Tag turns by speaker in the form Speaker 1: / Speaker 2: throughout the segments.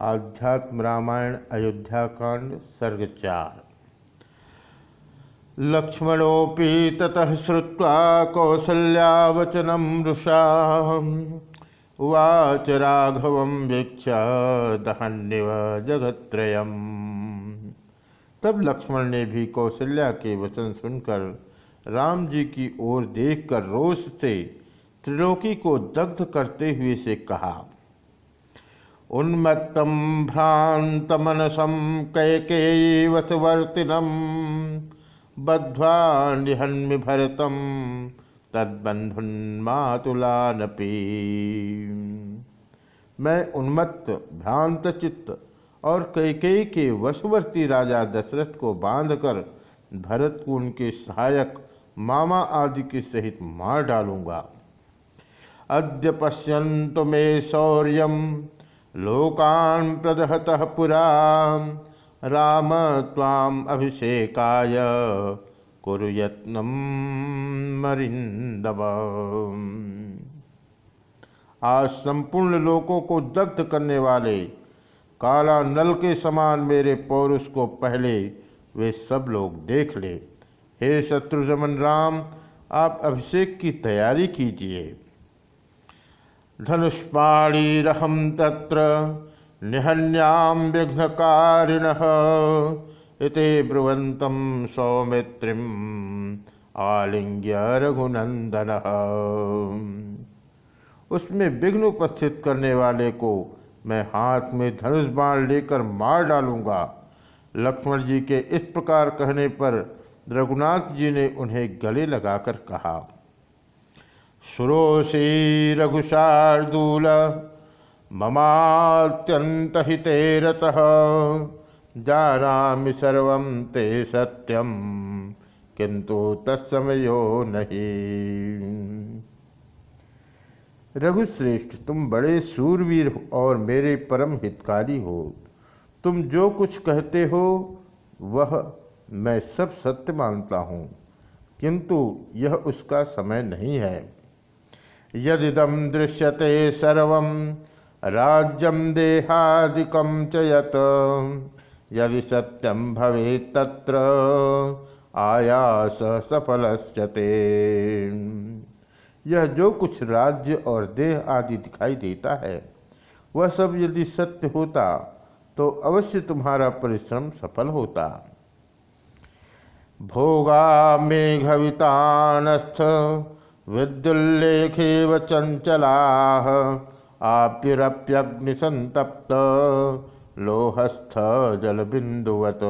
Speaker 1: आध्यात्म रामायण, अयोध्या कांड, सर्ग चार। लक्ष्मणोपि ततः श्रुत्वा कौसल्यावचनं रुषा उवाच राघवं वीक्ष्य दहन्निव जगत्त्रयम्। तब लक्ष्मण ने भी कौशल्या के वचन सुनकर राम जी की ओर देखकर रोष से त्रिलोकी को दग्ध करते हुए से कहा उन्मत्तम भ्रांतमनसम कैकेयीवसवर्तिनम बद्ध्वा निहन्मि भरतम तद्बंधुन्मातुलानपी मैं उन्मत्त भ्रांत चित्त और कैकेयी के वशवर्ती राजा दशरथ को बांधकर भरत को उनके सहायक मामा आदि के सहित मार डालूँगा। अद्य पश्यंत मे शौर्य लोकान् प्रदहतः पुरा राम ताम अभिषेकाय कुरु यत्नम मरिंदव आज संपूर्ण लोकों को दग्ध करने वाले काला नल के समान मेरे पौरुष को पहले वे सब लोग देख ले। हे शत्रुजमन राम, आप अभिषेक की तैयारी कीजिए। धनुष्पाणीरहम तत्र निहन्याम विघ्नकारिण। इति ब्रुवंतम सौमित्रिम आलिंग्य रघुनंदन उसमें विघ्न उपस्थित करने वाले को मैं हाथ में धनुष बाण लेकर मार डालूँगा। लक्ष्मण जी के इस प्रकार कहने पर रघुनाथ जी ने उन्हें गले लगाकर कहा सुरोषी रघुशार्दूल ममात्यंत हिते रतः जानामि सर्व ते सत्यम किंतु तत्समयो नहीं। रघुश्रेष्ठ, तुम बड़े सूरवीर और मेरे परम हितकारी हो। तुम जो कुछ कहते हो, वह मैं सब सत्य मानता हूँ, किंतु यह उसका समय नहीं है। यदिदम दृश्यते सर्व राज्यम देहादिकम च यत। यदि सत्यम भवे तत्र, आयास सफलश्चते यह जो कुछ राज्य और देह आदि दिखाई देता है, वह सब यदि सत्य होता तो अवश्य तुम्हारा परिश्रम सफल होता। भोगा मेघवितानस्थ विद्युल्लेखेव चंचला आप्युरप्यग्निसंतप्त लोहस्थ जलबिंदुवत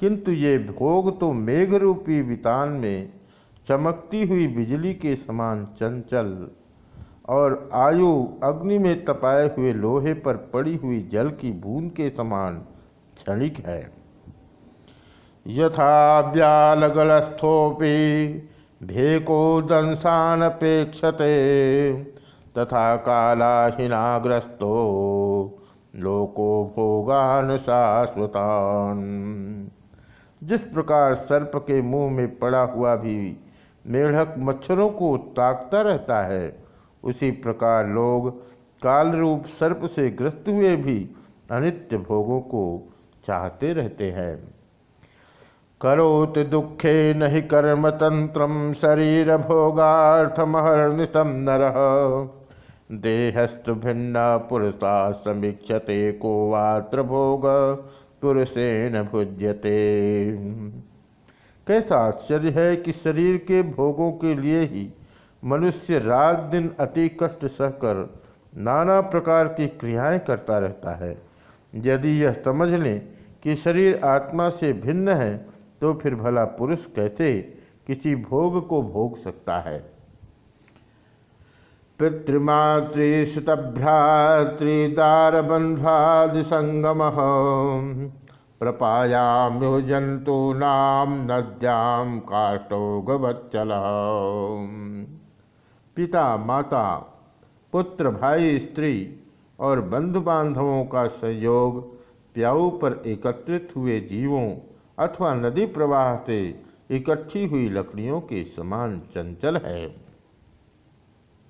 Speaker 1: किंतु ये भोग तो मेघ रूपी वितान में चमकती हुई बिजली के समान चंचल और आयु अग्नि में तपाए हुए लोहे पर पड़ी हुई जल की बूंद के समान क्षणिक है। यथा व्यालगलस्थोपी भेको दंसानपेक्षते, तथा कालाहीनाग्रस्तो लोको भोगान शाश्वतान। जिस प्रकार सर्प के मुँह में पड़ा हुआ भी मेढक मच्छरों को ताकता रहता है, उसी प्रकार लोग काल रूप सर्प से ग्रस्त हुए भी अनित्य भोगों को चाहते रहते हैं। करोति दुखे नहि कर्मतंत्र शरीर भोगार्थमहर्निशम नर। देहस्तु भिन्न पुरुषा समीक्षते को वात्र भोग पुरुषेण भुज्यते। कैसा आश्चर्य है कि शरीर के भोगों के लिए ही मनुष्य रात दिन अति कष्ट सहकर नाना प्रकार की क्रियाएँ करता रहता है। यदि यह समझ लें कि शरीर आत्मा से भिन्न है तो फिर भला पुरुष कैसे किसी भोग को भोग सकता है? प्रपायाम्यो जंतूनाम नद्याम काष्टोगवच्चल पिता माता पुत्र, भाई, स्त्री और बंधु बांधवों का संयोग प्याऊ पर एकत्रित हुए जीवों अथवा नदी प्रवाह से इकट्ठी हुई लकड़ियों के समान चंचल है।